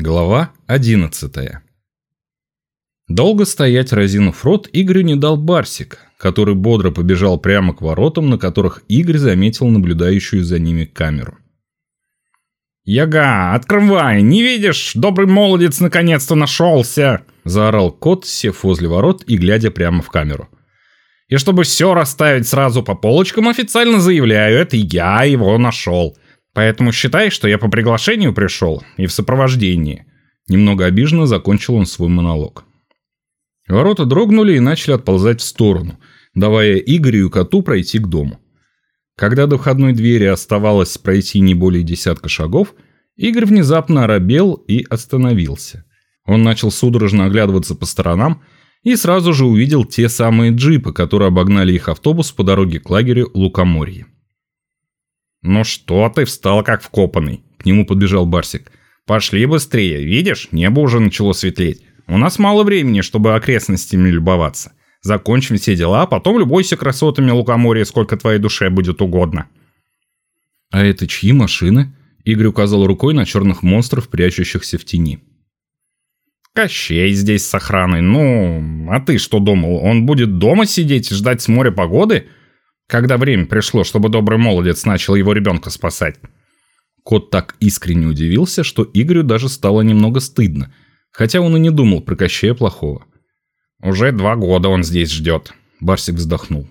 Глава 11 Долго стоять разинув рот Игорю не дал Барсик, который бодро побежал прямо к воротам, на которых Игорь заметил наблюдающую за ними камеру. «Яга, открывай! Не видишь? Добрый молодец наконец-то нашелся!» Заорал кот, сев возле ворот и глядя прямо в камеру. «И чтобы все расставить сразу по полочкам, официально заявляю, это я его нашел. Поэтому считай, что я по приглашению пришел и в сопровождении». Немного обиженно закончил он свой монолог. Ворота дрогнули и начали отползать в сторону, давая Игорю и коту пройти к дому. Когда до входной двери оставалось пройти не более десятка шагов, Игорь внезапно оробел и остановился. Он начал судорожно оглядываться по сторонам и сразу же увидел те самые джипы, которые обогнали их автобус по дороге к лагерю Лукоморье. «Ну что ты встал как вкопанный?» К нему подбежал Барсик. «Пошли быстрее, видишь, небо уже начало светлеть. У нас мало времени, чтобы окрестностями любоваться. Закончим все дела, а потом любуйся красотами лукоморья, сколько твоей душе будет угодно». «А это чьи машины?» Игорь указал рукой на черных монстров, прячущихся в тени. «Кощей здесь с охраной. Ну, а ты что думал, он будет дома сидеть и ждать с моря погоды?» Когда время пришло, чтобы добрый молодец начал его ребенка спасать. Кот так искренне удивился, что Игорю даже стало немного стыдно, хотя он и не думал про Кощея плохого. «Уже два года он здесь ждет», — Барсик вздохнул.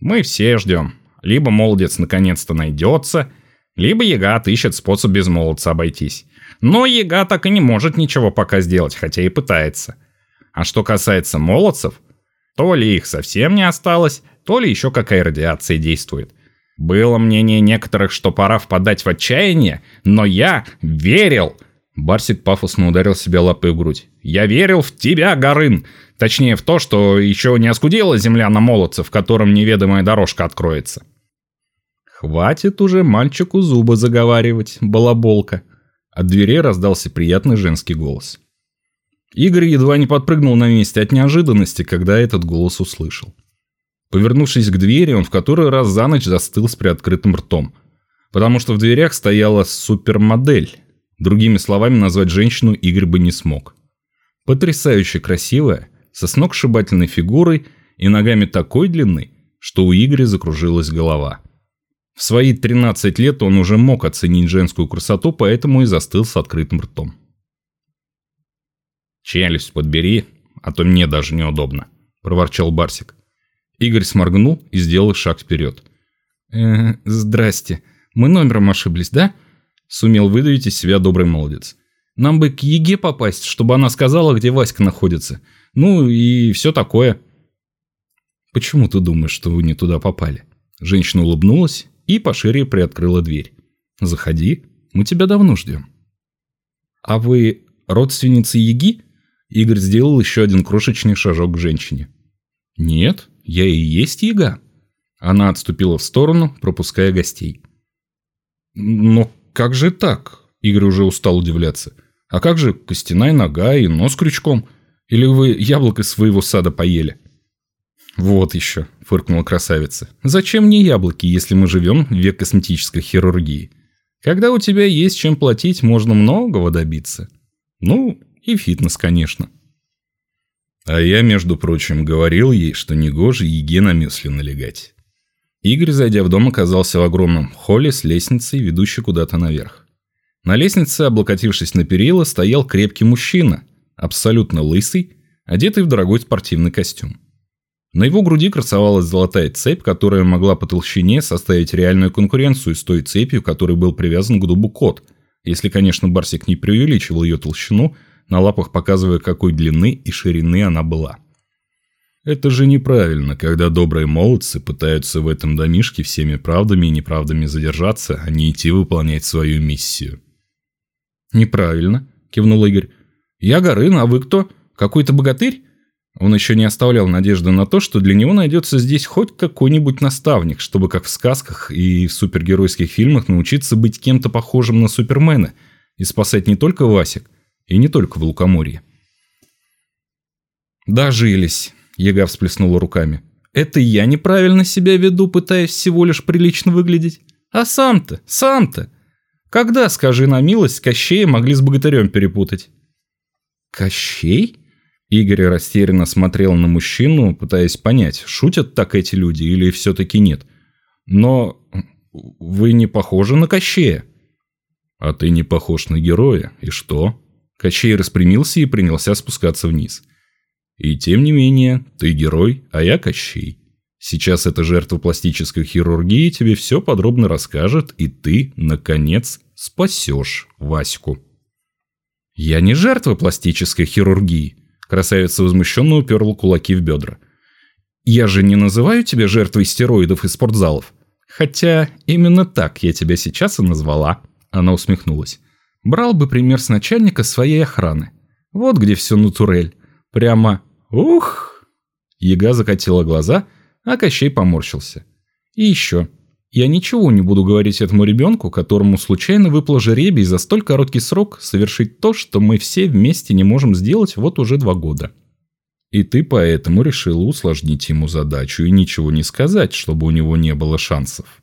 «Мы все ждем. Либо молодец наконец-то найдется, либо Яга отыщет способ без молодца обойтись. Но Яга так и не может ничего пока сделать, хотя и пытается. А что касается молодцев, то ли их совсем не осталось, то ли еще какая радиация действует. Было мнение некоторых, что пора впадать в отчаяние, но я верил. Барсик пафосно ударил себя лапой в грудь. «Я верил в тебя, Горын! Точнее, в то, что еще не оскудела земля на молодце, в котором неведомая дорожка откроется». «Хватит уже мальчику зубы заговаривать, балаболка!» От дверей раздался приятный женский голос. Игорь едва не подпрыгнул на месте от неожиданности, когда этот голос услышал. Повернувшись к двери, он в который раз за ночь застыл с приоткрытым ртом. Потому что в дверях стояла супермодель. Другими словами назвать женщину Игорь бы не смог. Потрясающе красивая, со сногсшибательной фигурой и ногами такой длины, что у Игоря закружилась голова. В свои 13 лет он уже мог оценить женскую красоту, поэтому и застыл с открытым ртом. «Челюсть подбери, а то мне даже неудобно», – проворчал Барсик. Игорь сморгнул и сделал шаг вперед. «Э, здрасте. Мы номером ошиблись, да?» Сумел выдавить из себя добрый молодец. «Нам бы к Еге попасть, чтобы она сказала, где Васька находится. Ну и все такое». «Почему ты думаешь, что вы не туда попали?» Женщина улыбнулась и пошире приоткрыла дверь. «Заходи, мы тебя давно ждем». «А вы родственница Еги?» Игорь сделал еще один крошечный шажок к женщине. «Нет, я и есть яга». Она отступила в сторону, пропуская гостей. «Но как же так?» Игорь уже устал удивляться. «А как же костяная нога и нос крючком? Или вы яблоко из своего сада поели?» «Вот еще», — фыркнула красавица. «Зачем мне яблоки, если мы живем в век косметической хирургии? Когда у тебя есть чем платить, можно многого добиться. Ну, и фитнес, конечно». А я, между прочим, говорил ей, что негоже Еге на мысли налегать. Игорь, зайдя в дом, оказался в огромном холле с лестницей, ведущей куда-то наверх. На лестнице, облокотившись на перила, стоял крепкий мужчина, абсолютно лысый, одетый в дорогой спортивный костюм. На его груди красовалась золотая цепь, которая могла по толщине составить реальную конкуренцию с той цепью, которой был привязан к дубу кот, если, конечно, Барсик не преувеличивал ее толщину – на лапах показывая, какой длины и ширины она была. Это же неправильно, когда добрые молодцы пытаются в этом домишке всеми правдами и неправдами задержаться, а не идти выполнять свою миссию. «Неправильно», – кивнул Игорь. «Я Горын, а вы кто? Какой-то богатырь?» Он еще не оставлял надежды на то, что для него найдется здесь хоть какой-нибудь наставник, чтобы, как в сказках и в супергеройских фильмах, научиться быть кем-то похожим на Супермена и спасать не только Васик, и не только в Лукоморье. «Дожились», — Яга всплеснула руками. «Это я неправильно себя веду, пытаясь всего лишь прилично выглядеть? А сам-то, сам-то! Когда, скажи на милость, Кощея могли с богатырем перепутать? Кощей? Игорь растерянно смотрел на мужчину, пытаясь понять, шутят так эти люди или все-таки нет. Но вы не похожи на Кощея. А ты не похож на героя, и что? Кощей распрямился и принялся спускаться вниз. И тем не менее, ты герой, а я Кощей. Сейчас эта жертва пластической хирургии тебе все подробно расскажет, и ты, наконец, спасешь Ваську. Я не жертва пластической хирургии. Красавица возмущенно уперла кулаки в бедра. Я же не называю тебя жертвой стероидов и спортзалов. Хотя именно так я тебя сейчас и назвала. Она усмехнулась. Брал бы пример с начальника своей охраны. Вот где все натурель. Прямо ух. Яга закатила глаза, а Кощей поморщился. И еще. Я ничего не буду говорить этому ребенку, которому случайно выпал жеребий за столь короткий срок совершить то, что мы все вместе не можем сделать вот уже два года. И ты поэтому решила усложнить ему задачу и ничего не сказать, чтобы у него не было шансов.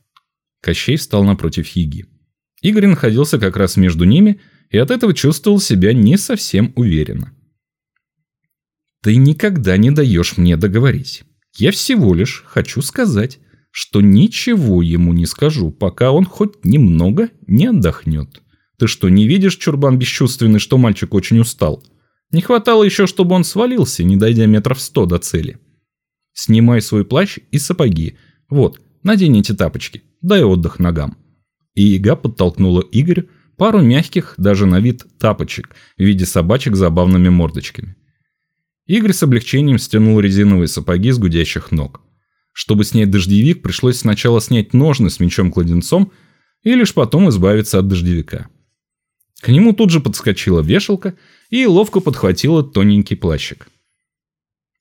Кощей встал напротив Яги. Игорь находился как раз между ними и от этого чувствовал себя не совсем уверенно. «Ты никогда не даешь мне договорить. Я всего лишь хочу сказать, что ничего ему не скажу, пока он хоть немного не отдохнет. Ты что, не видишь, чурбан бесчувственный, что мальчик очень устал? Не хватало еще, чтобы он свалился, не дойдя метров сто до цели. Снимай свой плащ и сапоги. Вот, надень эти тапочки, дай отдых ногам. И Ига подтолкнула Игорю пару мягких, даже на вид, тапочек в виде собачек с забавными мордочками. Игорь с облегчением стянул резиновые сапоги с гудящих ног. Чтобы снять дождевик, пришлось сначала снять ножны с мечом-кладенцом и лишь потом избавиться от дождевика. К нему тут же подскочила вешалка и ловко подхватила тоненький плащик.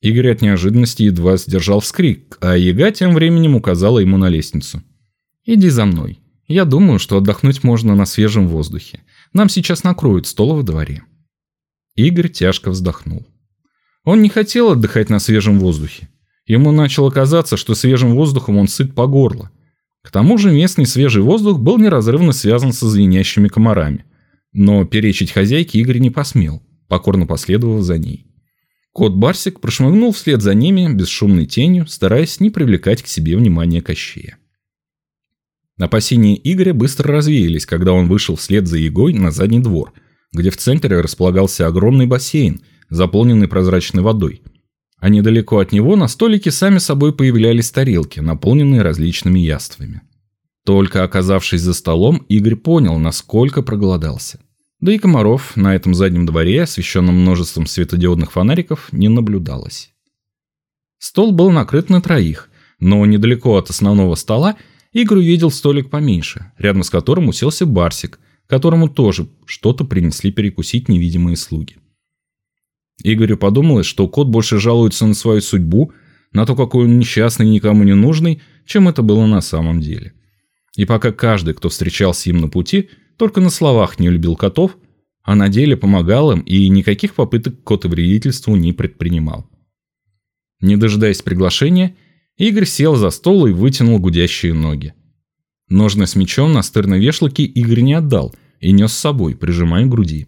Игорь от неожиданности едва сдержал вскрик, а Яга тем временем указала ему на лестницу. «Иди за мной. Я думаю, что отдохнуть можно на свежем воздухе. Нам сейчас накроют стол во дворе». Игорь тяжко вздохнул. Он не хотел отдыхать на свежем воздухе. Ему начало казаться, что свежим воздухом он сыт по горло. К тому же местный свежий воздух был неразрывно связан со звенящими комарами. Но перечить хозяйке Игорь не посмел, покорно последовав за ней. Кот Барсик прошмыгнул вслед за ними бесшумной тенью, стараясь не привлекать к себе внимания Кощея. Опасения Игоря быстро развеялись, когда он вышел вслед за Егой на задний двор, где в центре располагался огромный бассейн, заполненный прозрачной водой, а недалеко от него на столике сами собой появлялись тарелки, наполненные различными яствами. Только оказавшись за столом, Игорь понял, насколько проголодался. Да и комаров на этом заднем дворе, освещенном множеством светодиодных фонариков, не наблюдалось. Стол был накрыт на троих, но недалеко от основного стола Игорь увидел столик поменьше, рядом с которым уселся Барсик, которому тоже что-то принесли перекусить невидимые слуги. Игорю подумалось, что кот больше жалуется на свою судьбу, на то, какой он несчастный и никому не нужный, чем это было на самом деле. И пока каждый, кто встречался им на пути, только на словах не любил котов, а на деле помогал им и никаких попыток к котовредительству не предпринимал. Не дожидаясь приглашения, Игорь сел за стол и вытянул гудящие ноги. Ножны с мечом на стырной вешалке Игорь не отдал и нес с собой, прижимая к груди.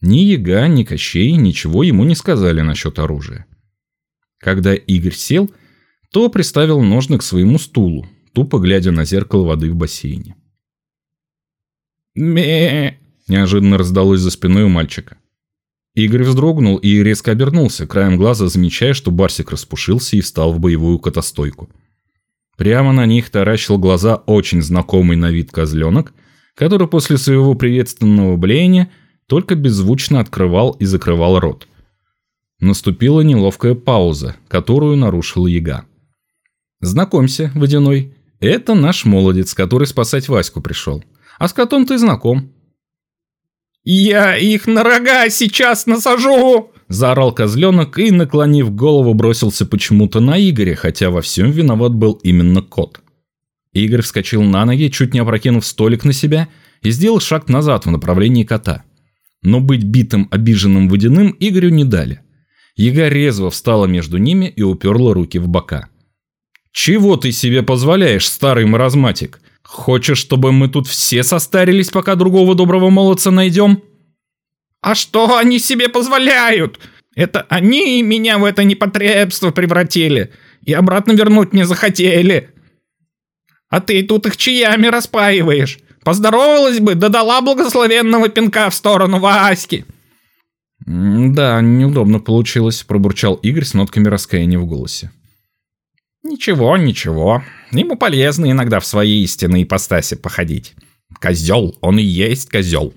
Ни Яга, ни Кощей ничего ему не сказали насчет оружия. Когда Игорь сел, то приставил ножны к своему стулу, тупо глядя на зеркало воды в бассейне. ме неожиданно раздалось за спиной у мальчика. Игорь вздрогнул и резко обернулся, краем глаза замечая, что Барсик распушился и встал в боевую котостойку. Прямо на них таращил глаза очень знакомый на вид козленок, который после своего приветственного блеяния только беззвучно открывал и закрывал рот. Наступила неловкая пауза, которую нарушил Яга. «Знакомься, Водяной, это наш молодец, который спасать Ваську пришел. А с котом ты знаком». «Я их на рога сейчас насажу!» Заорал козленок и, наклонив голову, бросился почему-то на Игоря, хотя во всем виноват был именно кот. Игорь вскочил на ноги, чуть не опрокинув столик на себя, и сделал шаг назад в направлении кота. Но быть битым обиженным водяным Игорю не дали. Яга резво встала между ними и уперла руки в бока. «Чего ты себе позволяешь, старый маразматик?» Хочешь, чтобы мы тут все состарились, пока другого доброго молодца найдем? А что они себе позволяют? Это они меня в это непотребство превратили и обратно вернуть не захотели. А ты тут их чаями распаиваешь. Поздоровалась бы, да дала благословенного пинка в сторону Васьки. «Да, неудобно получилось», – пробурчал Игорь с нотками раскаяния в голосе. «Ничего, ничего. Ему полезно иногда в своей истинной ипостаси походить. Козел, он и есть козел».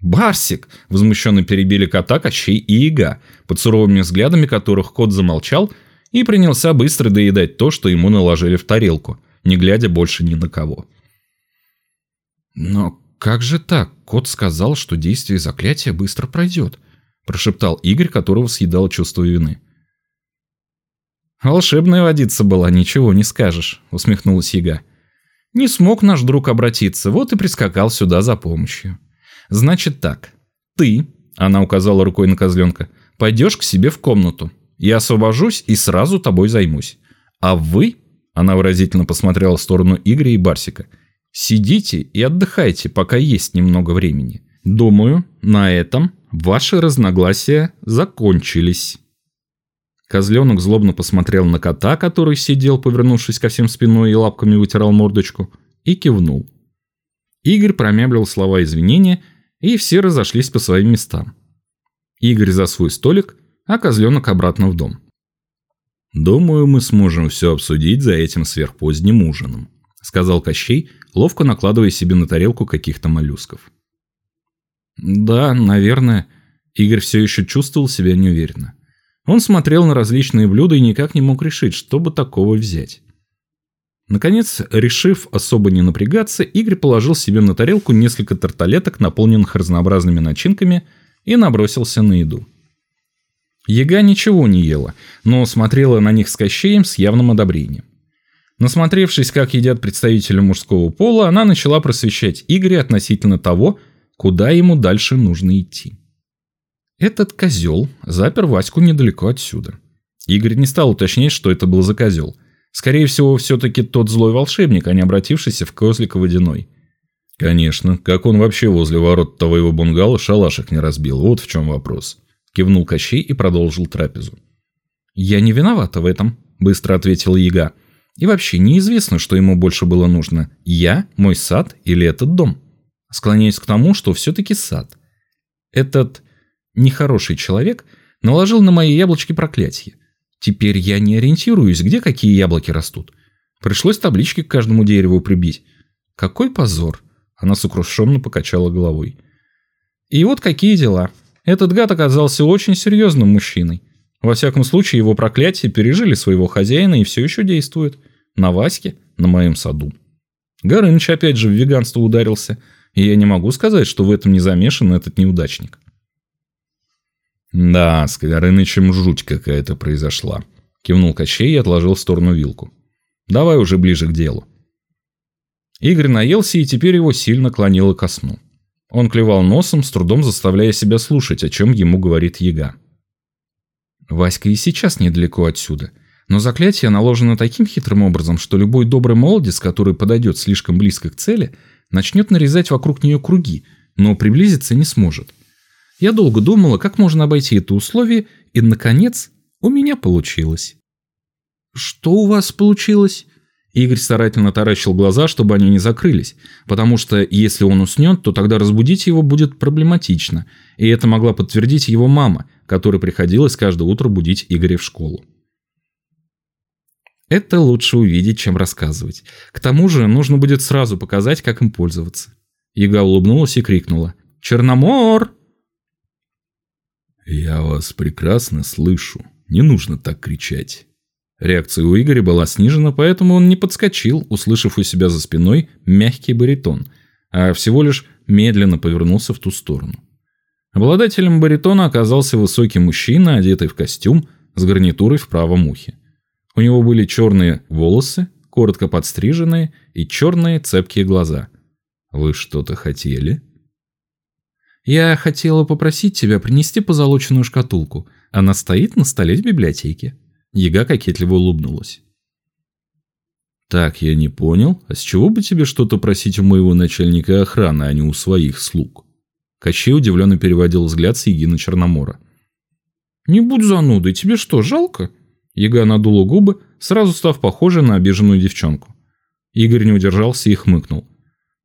«Барсик!» – возмущенно перебили кота Кощей и Яга, под суровыми взглядами которых кот замолчал и принялся быстро доедать то, что ему наложили в тарелку, не глядя больше ни на кого. «Но как же так? Кот сказал, что действие заклятия быстро пройдет», – прошептал Игорь, которого съедало чувство вины. «Волшебная водица была, ничего не скажешь», – усмехнулась Яга. «Не смог наш друг обратиться, вот и прискакал сюда за помощью». Значит так. Ты, она указала рукой на козленка, пойдешь к себе в комнату. Я освобожусь и сразу тобой займусь. А вы, она выразительно посмотрела в сторону Игоря и Барсика, сидите и отдыхайте, пока есть немного времени. Думаю, на этом ваши разногласия закончились. Козленок злобно посмотрел на кота, который сидел, повернувшись ко всем спиной и лапками вытирал мордочку, и кивнул. Игорь промямлил слова извинения и все разошлись по своим местам. Игорь за свой столик, а козленок обратно в дом. «Думаю, мы сможем все обсудить за этим сверхпоздним ужином», сказал Кощей, ловко накладывая себе на тарелку каких-то моллюсков. «Да, наверное». Игорь все еще чувствовал себя неуверенно. Он смотрел на различные блюда и никак не мог решить, что бы такого взять. Наконец, решив особо не напрягаться, Игорь положил себе на тарелку несколько тарталеток, наполненных разнообразными начинками, и набросился на еду. Яга ничего не ела, но смотрела на них с кощеем с явным одобрением. Насмотревшись, как едят представители мужского пола, она начала просвещать Игоря относительно того, куда ему дальше нужно идти. Этот козел запер Ваську недалеко отсюда. Игорь не стал уточнять, что это был за козел – Скорее всего, все-таки тот злой волшебник, а не обратившийся в козлика водяной. Конечно, как он вообще возле ворот твоего бунгало шалашек не разбил, вот в чем вопрос. Кивнул Кощей и продолжил трапезу. «Я не виновата в этом», – быстро ответил Яга. «И вообще неизвестно, что ему больше было нужно. Я, мой сад или этот дом?» Склоняюсь к тому, что все-таки сад. Этот нехороший человек наложил на мои яблочки проклятие. Теперь я не ориентируюсь, где какие яблоки растут. Пришлось таблички к каждому дереву прибить. Какой позор. Она сокрушенно покачала головой. И вот какие дела. Этот гад оказался очень серьезным мужчиной. Во всяком случае, его проклятия пережили своего хозяина и все еще действуют. На Ваське, на моем саду. Горыныч опять же в веганство ударился, и я не могу сказать, что в этом не замешан этот неудачник. «Да, с Горынычем жуть какая-то произошла», – кивнул Кощей и отложил в сторону вилку. «Давай уже ближе к делу». Игорь наелся, и теперь его сильно клонило ко сну. Он клевал носом, с трудом заставляя себя слушать, о чем ему говорит яга. Васька и сейчас недалеко отсюда, но заклятие наложено таким хитрым образом, что любой добрый молодец, который подойдет слишком близко к цели, начнет нарезать вокруг нее круги, но приблизиться не сможет. Я долго думала, как можно обойти это условие, и, наконец, у меня получилось. «Что у вас получилось?» Игорь старательно таращил глаза, чтобы они не закрылись, потому что если он уснет, то тогда разбудить его будет проблематично, и это могла подтвердить его мама, которой приходилось каждое утро будить Игоря в школу. Это лучше увидеть, чем рассказывать. К тому же нужно будет сразу показать, как им пользоваться. Яга улыбнулась и крикнула «Черномор!» «Я вас прекрасно слышу. Не нужно так кричать». Реакция у Игоря была снижена, поэтому он не подскочил, услышав у себя за спиной мягкий баритон, а всего лишь медленно повернулся в ту сторону. Обладателем баритона оказался высокий мужчина, одетый в костюм, с гарнитурой в правом ухе. У него были черные волосы, коротко подстриженные и черные цепкие глаза. «Вы что-то хотели?» Я хотела попросить тебя принести позолоченную шкатулку. Она стоит на столе в библиотеке. Яга кокетливо улыбнулась. Так, я не понял. А с чего бы тебе что-то просить у моего начальника охраны, а не у своих слуг? Кощей удивленно переводил взгляд с Яги на Черномора. «Не будь занудой, тебе что, жалко?» Яга надула губы, сразу став похожей на обиженную девчонку. Игорь не удержался и хмыкнул.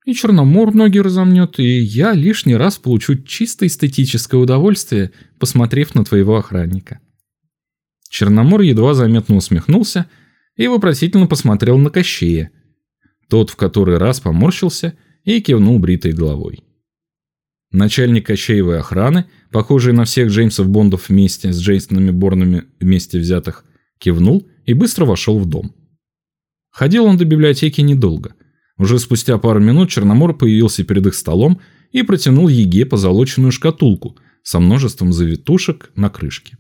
«И Черномор ноги разомнет, и я лишний раз получу чисто эстетическое удовольствие, посмотрев на твоего охранника». Черномор едва заметно усмехнулся и вопросительно посмотрел на Кощея. Тот в который раз поморщился и кивнул бритой головой. Начальник Кощеевой охраны, похожий на всех Джеймсов Бондов вместе с Джейсонами Борнами вместе взятых, кивнул и быстро вошел в дом. Ходил он до библиотеки недолго. Уже спустя пару минут Черномор появился перед их столом и протянул Еге позолоченную шкатулку со множеством завитушек на крышке.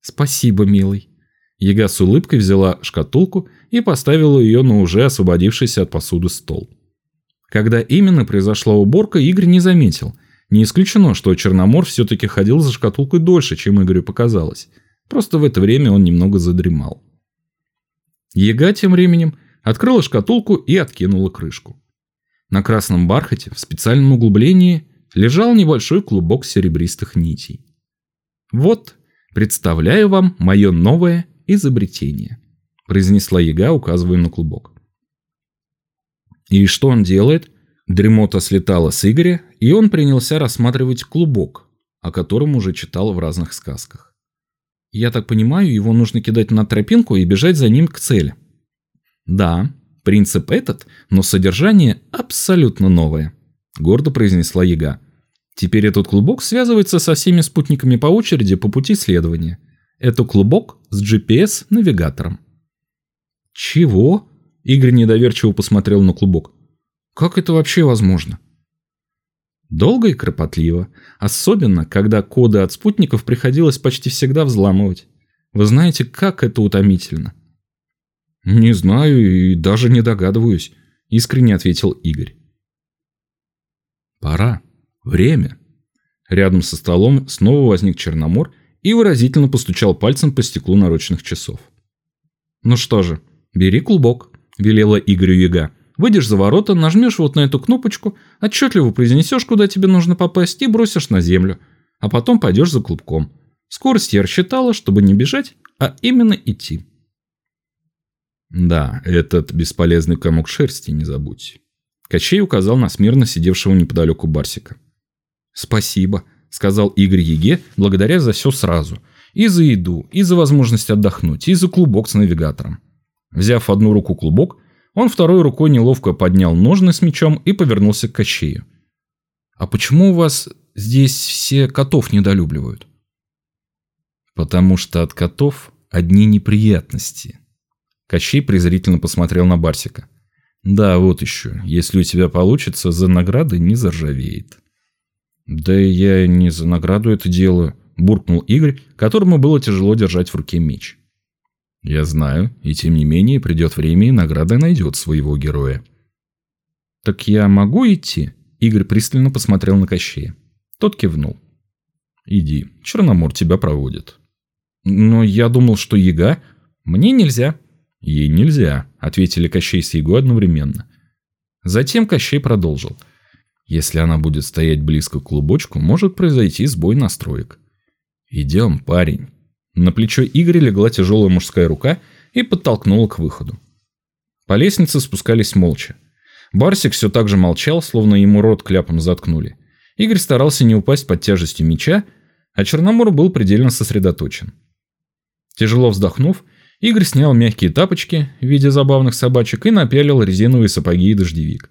«Спасибо, милый». Яга с улыбкой взяла шкатулку и поставила ее на уже освободившийся от посуды стол. Когда именно произошла уборка, Игорь не заметил. Не исключено, что Черномор все-таки ходил за шкатулкой дольше, чем Игорю показалось. Просто в это время он немного задремал. Яга тем временем открыла шкатулку и откинула крышку. На красном бархате в специальном углублении лежал небольшой клубок серебристых нитей. Вот «Представляю вам мое новое изобретение», – произнесла яга, указывая на клубок. И что он делает? Дремота слетала с Игоря, и он принялся рассматривать клубок, о котором уже читал в разных сказках. Я так понимаю, его нужно кидать на тропинку и бежать за ним к цели. Да, принцип этот, но содержание абсолютно новое, гордо произнесла яга. Теперь этот клубок связывается со всеми спутниками по очереди по пути следования. Это клубок с GPS-навигатором. Чего? Игорь недоверчиво посмотрел на клубок. Как это вообще возможно? Долго и кропотливо, особенно когда коды от спутников приходилось почти всегда взламывать. Вы знаете, как это утомительно? Не знаю и даже не догадываюсь, искренне ответил Игорь. Пора. Время. Рядом со столом снова возник Черномор и выразительно постучал пальцем по стеклу наручных часов. «Ну что же, бери клубок», – велела Игорю Яга. «Выйдешь за ворота, нажмешь вот на эту кнопочку, отчетливо произнесешь, куда тебе нужно попасть, и бросишь на землю. А потом пойдешь за клубком. Скорость я рассчитала, чтобы не бежать, а именно идти». «Да, этот бесполезный комок шерсти не забудь». Кощей указал на смирно сидевшего неподалеку Барсика. «Спасибо», – сказал Игорь Еге, благодаря за все сразу. И за еду, и за возможность отдохнуть, и за клубок с навигатором. Взяв одну руку клубок, он второй рукой неловко поднял ножны с мечом и повернулся к Кощею. «А почему у вас здесь все котов недолюбливают?» «Потому что от котов одни неприятности». Кощей презрительно посмотрел на Барсика. «Да, вот еще. Если у тебя получится, за награды не заржавеет». «Да я не за награду это делаю», – буркнул Игорь, которому было тяжело держать в руке меч. «Я знаю, и тем не менее придет время, и награда найдет своего героя». «Так я могу идти?» – Игорь пристально посмотрел на Кощея. Тот кивнул. «Иди, Черномор тебя проводит». «Но я думал, что яга...» «Мне нельзя». «Ей нельзя», – ответили Кощей с Ягой одновременно. Затем Кощей продолжил – если она будет стоять близко к клубочку, может произойти сбой настроек. «Идем, парень». На плечо Игоря легла тяжелая мужская рука и подтолкнула к выходу. По лестнице спускались молча. Барсик все так же молчал, словно ему рот кляпом заткнули. Игорь старался не упасть под тяжестью меча, а Черномор был предельно сосредоточен. Тяжело вздохнув, Игорь снял мягкие тапочки в виде забавных собачек и напялил резиновые сапоги и дождевик.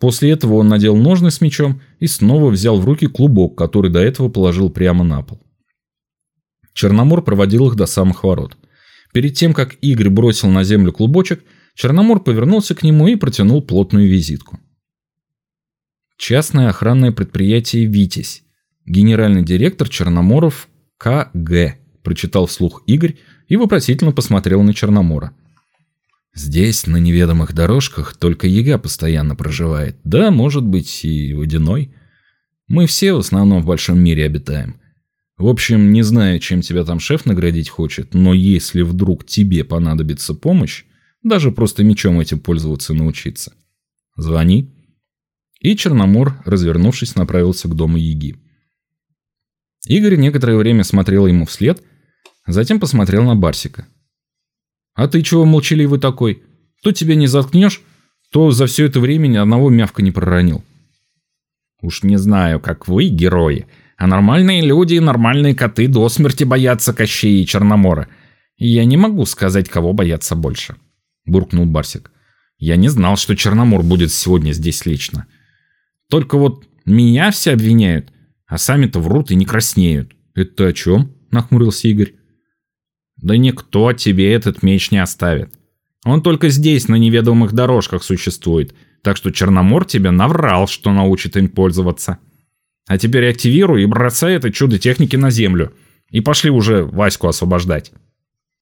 После этого он надел ножны с мечом и снова взял в руки клубок, который до этого положил прямо на пол. Черномор проводил их до самых ворот. Перед тем, как Игорь бросил на землю клубочек, Черномор повернулся к нему и протянул плотную визитку. Частное охранное предприятие «Витязь». Генеральный директор Черноморов К.Г. Прочитал вслух Игорь и вопросительно посмотрел на Черномора. Здесь, на неведомых дорожках, только яга постоянно проживает. Да, может быть, и водяной. Мы все в основном в большом мире обитаем. В общем, не знаю, чем тебя там шеф наградить хочет, но если вдруг тебе понадобится помощь, Даже просто мечом этим пользоваться научиться. Звони. И Черномор, развернувшись, направился к дому Яги. Игорь некоторое время смотрел ему вслед, затем посмотрел на Барсика. «А ты чего молчаливый такой? То тебя не заткнешь, то за все это время ни одного мявка не проронил». «Уж не знаю, как вы, герои, а нормальные люди и нормальные коты до смерти боятся Кощея и Черномора. И я не могу сказать, кого бояться больше», — буркнул Барсик. «Я не знал, что Черномор будет сегодня здесь лично. Только вот меня все обвиняют, а сами-то врут и не краснеют». «Это о чем?» — нахмурился Игорь. «Да никто тебе этот меч не оставит. Он только здесь, на неведомых дорожках существует, так что Черномор тебе наврал, что научит им пользоваться. А теперь активируй и бросай это чудо техники на землю. И пошли уже Ваську освобождать».